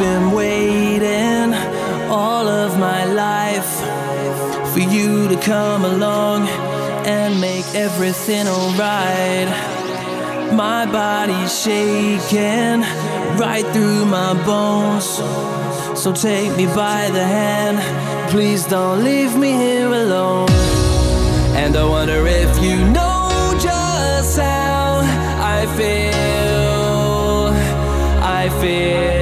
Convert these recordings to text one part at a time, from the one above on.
been waiting all of my life for you to come along and make everything alright. My body's shaking right through my bones. So take me by the hand, please don't leave me here alone. And I wonder if you know just how I feel. I feel.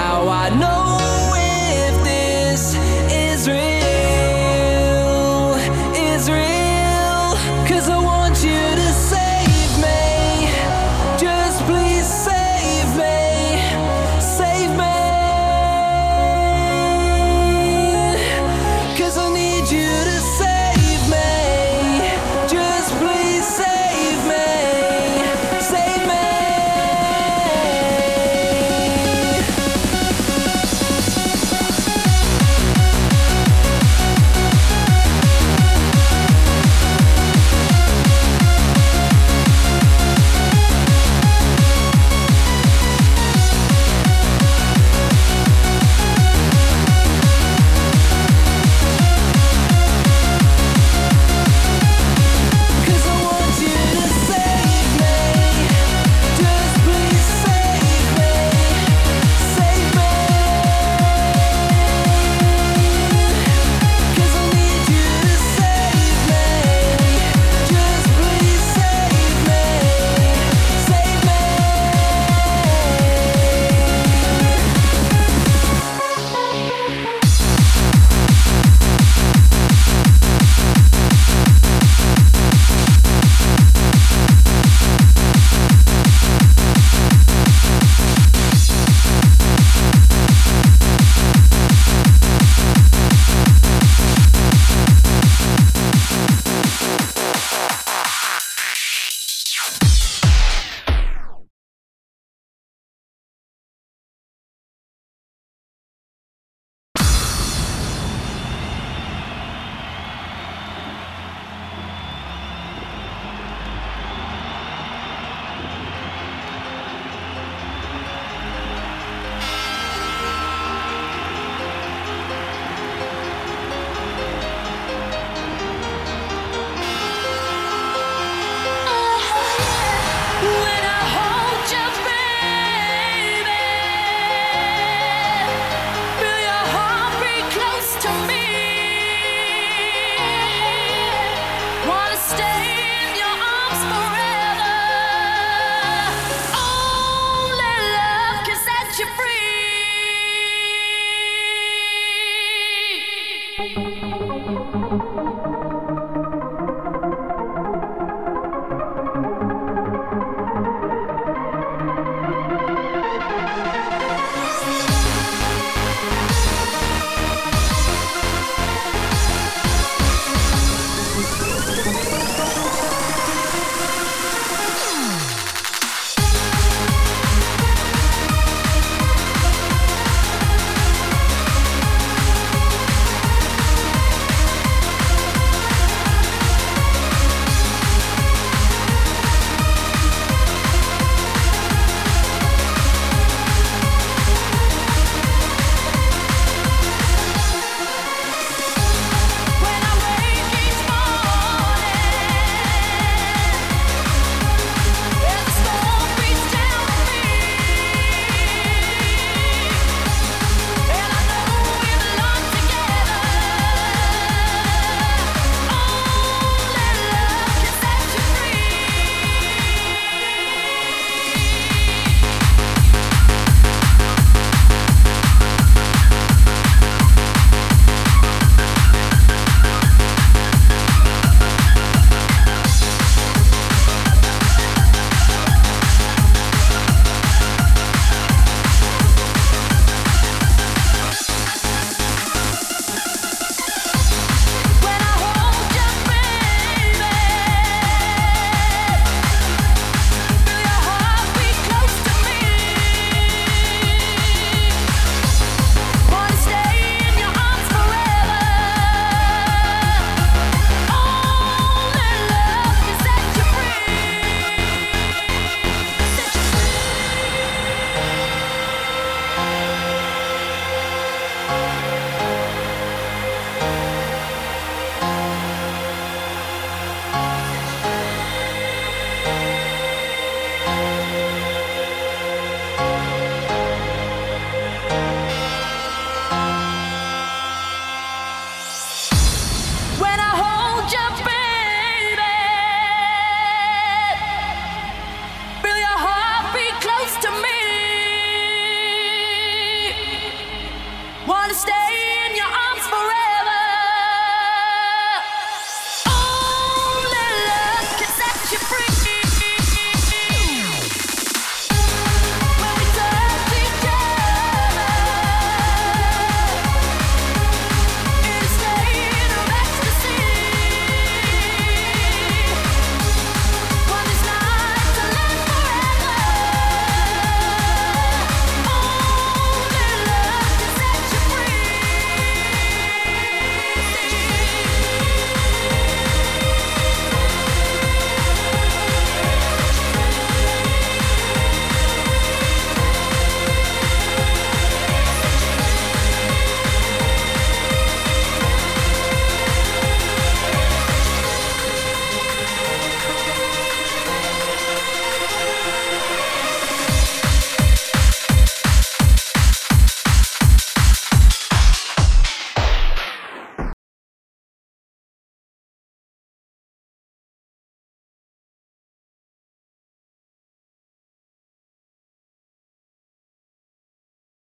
Now I know